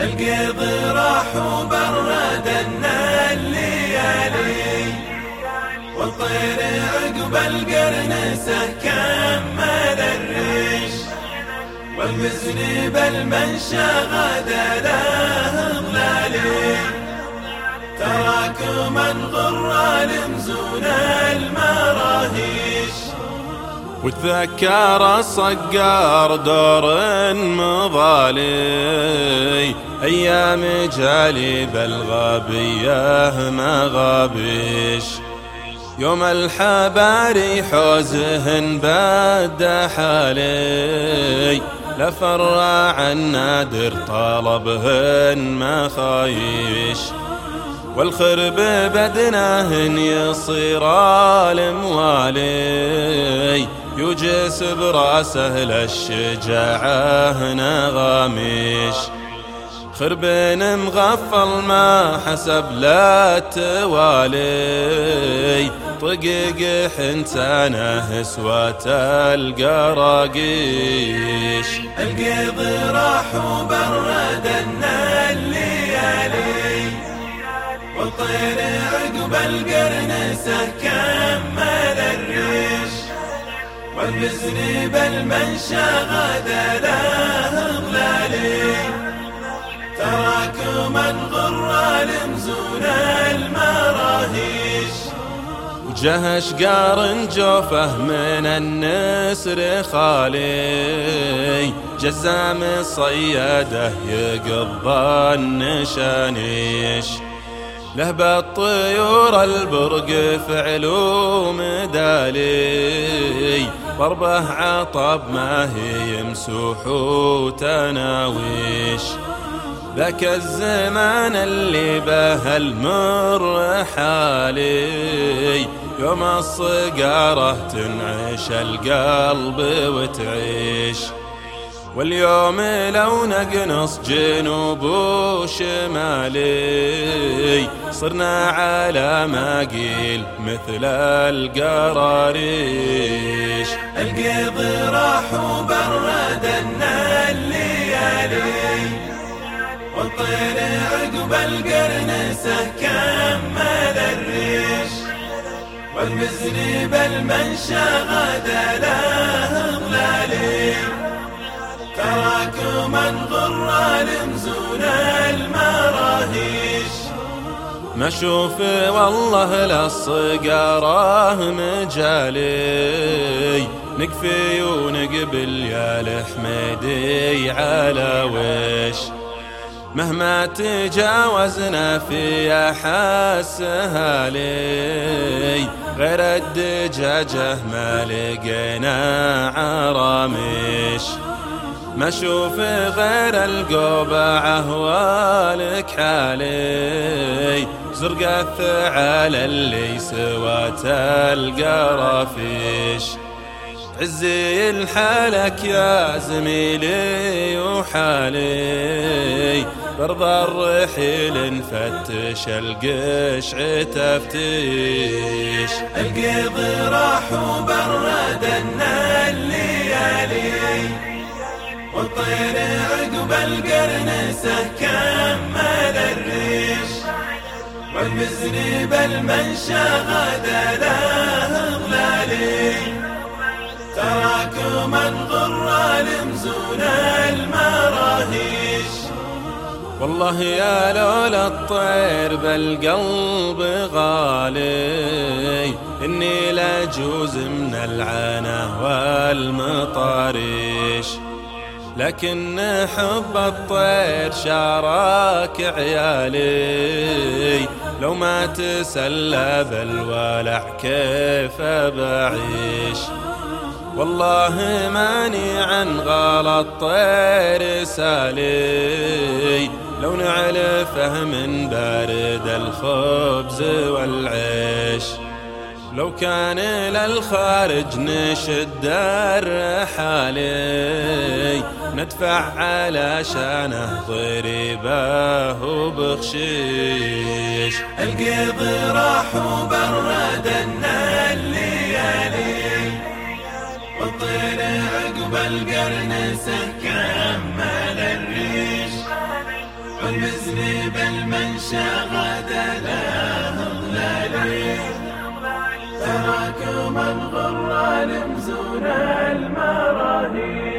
القيض راح وبردنا الليالي والطير عقب القرنسة كمل الريش والمزن بالمنشى غدا له ظلالي. تراكم غرى لمزون المراهيش. وتذكر الصقار دور مضالي أيام جالي بالغابية ما غابش. يوم الحباري حوزهن بد حالي. لفر عن نادر طلبهن ما خايش. والخرب بدناهن يصير الموالي يجس برأسه للشجاعة نغاميش خربين مغفل ما حسب لا توالي. طقق حنتانه سوات القراقيش. القيض راح وبردنا الليالي. والطير عقب القرنسة كمل الريش. والمزن بالمنشى غدا له ظلالي تراكما غرى لمزون المراهيش. وجهش قارن جوفه من النسر خالي. جزام الصياده يقضى النشانيش. له بالطيور البرق فعلو مدالي ضربه عطب ما هي يمسوح وتناويش. ذاك الزمان اللي به المر حالي يوم الصقارة تنعش القلب وتعيش. واليوم لو نقنص جنوب وشمالي صرنا على ما قيل مثل القراريش. القيض راح وبردنا الليالي والطير عقب القرنسة كمل الريش والمزن بالمنشى غدا له ظلالي تراكما غرى لمزون المراهيش. ما أشوف والله للصقاره مجالي. نقفي ونقبل يا الحميدي على وش. مهما تجاوزنا في حاسها لي غير الدجاجة ما لقينا عرامش. ما أشوف غير القبعة والك حالي. زرق الثعال اللي سوات القرافيش عزي الحالك يا زميلي وحالي. برضى الرحيل نفتش القشع تفتيش القيض راح وبردنا الليالي والطير عقب القرنسة كمل الريش والمزن بالمنشى غدا له ظلالي تراكما غرى لمزون المراهيش والله يا لولا الطير بالقلب غالي إني لاجوز من العنا والمطاريش. لكن حب الطير شارك عيالي لو ما تسلى بالولع كيف بعيش؟ والله ماني عن غلط طير سالي. لو نعلفه من بارد الخبز والعيش. لو كان للخارج نشد الرحالي ندفع علشانه ضريبه وبخشيش القيض راح وبردنا الليالي والطير عقب القرنسة كمل حمزني بالمنشى غدا له ظلالي تراكم الغرال مزون المراهي